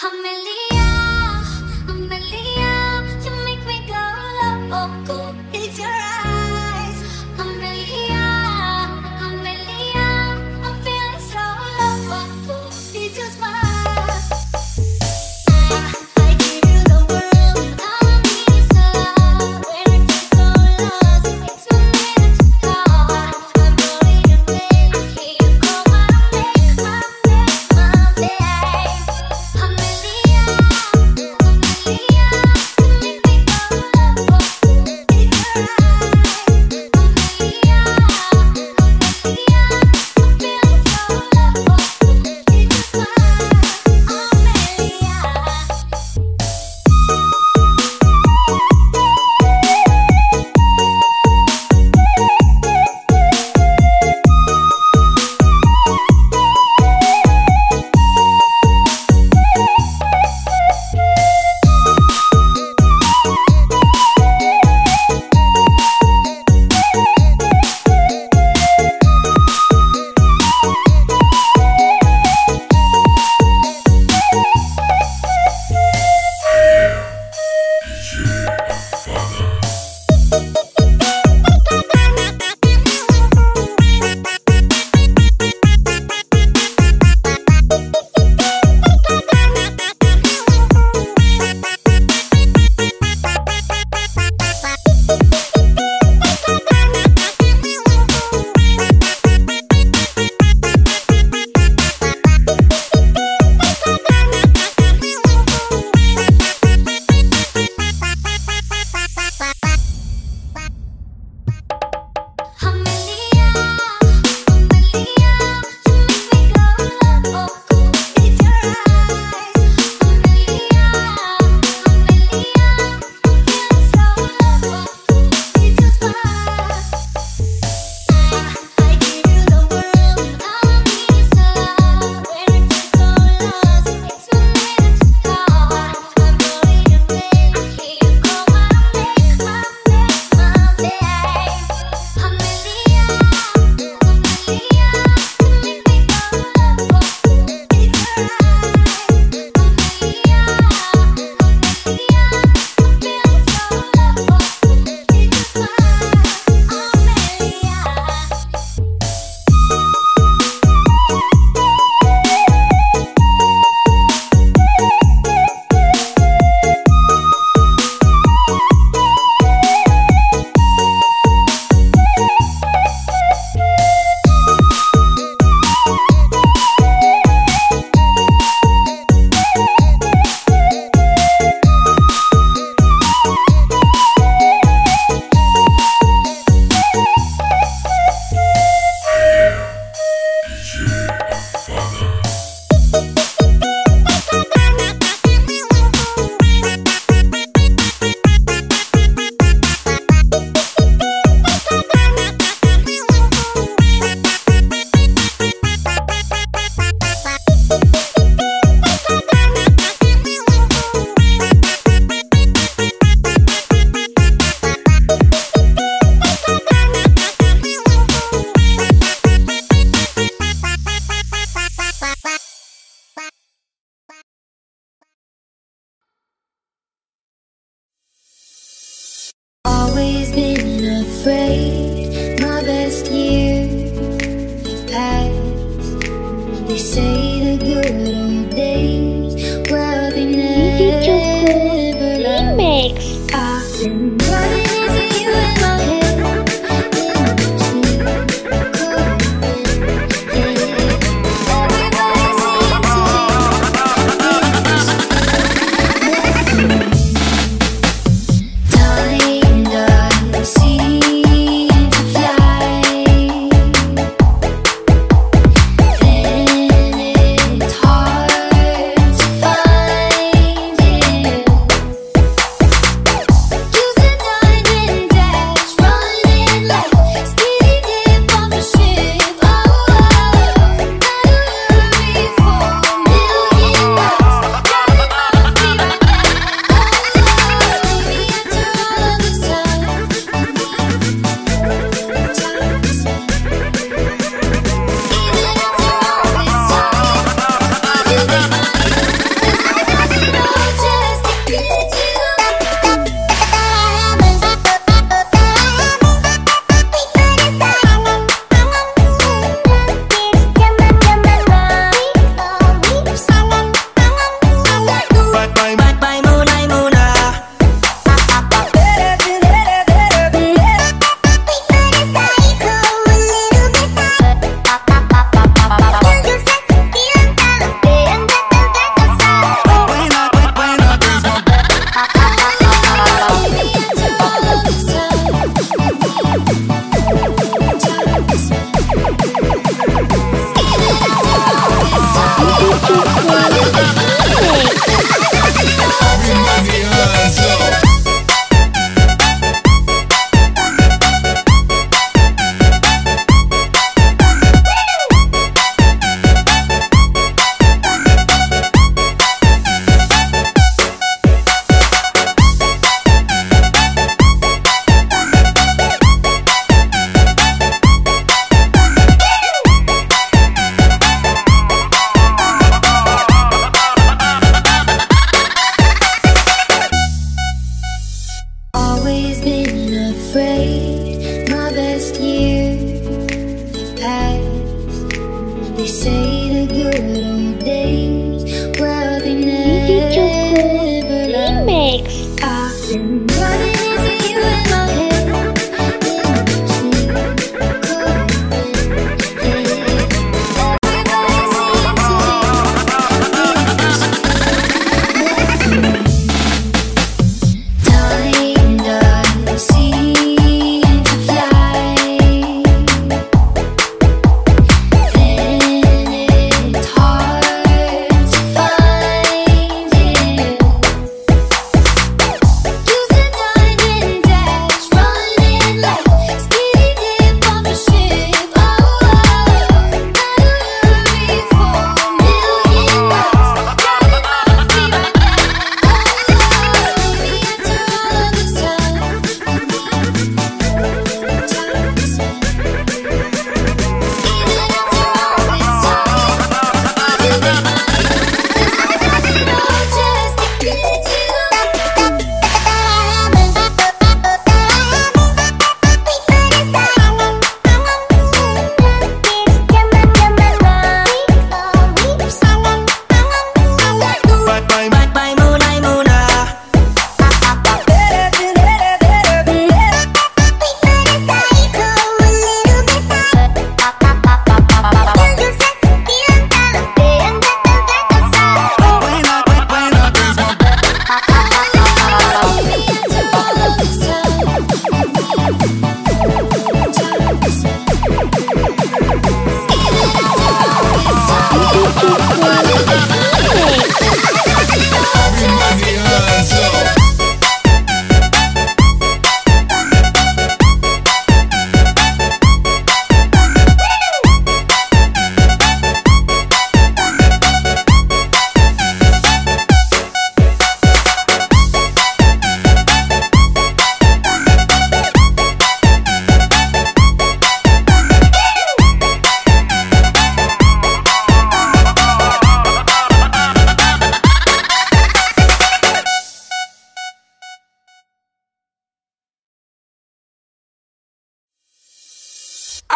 Yeah.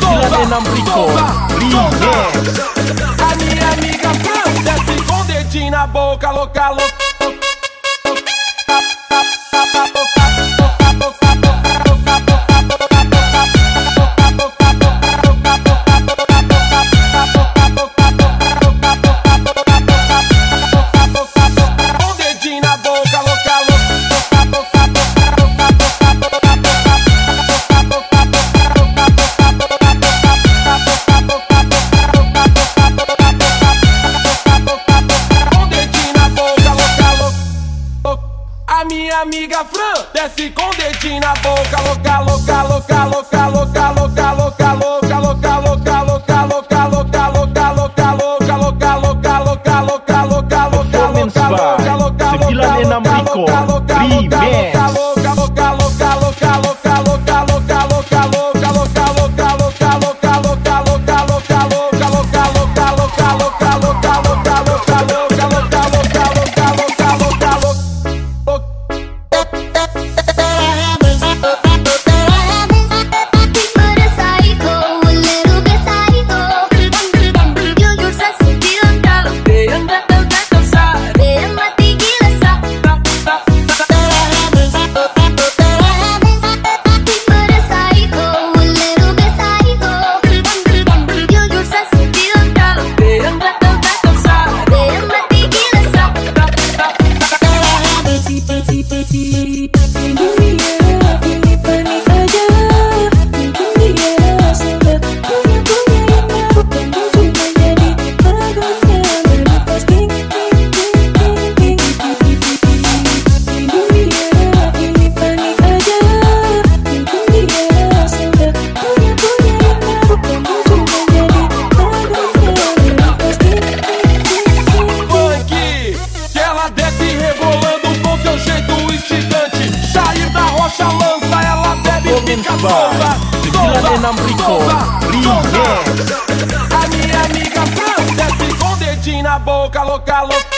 solta, solta, solta, A minha amiga Fran desce com dedinho na boca, louca, louca. Com dedinho na boca, louca, solta, solta, A minha amiga Fran desce com dedinho na boca, louca, louca.